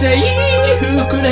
制服で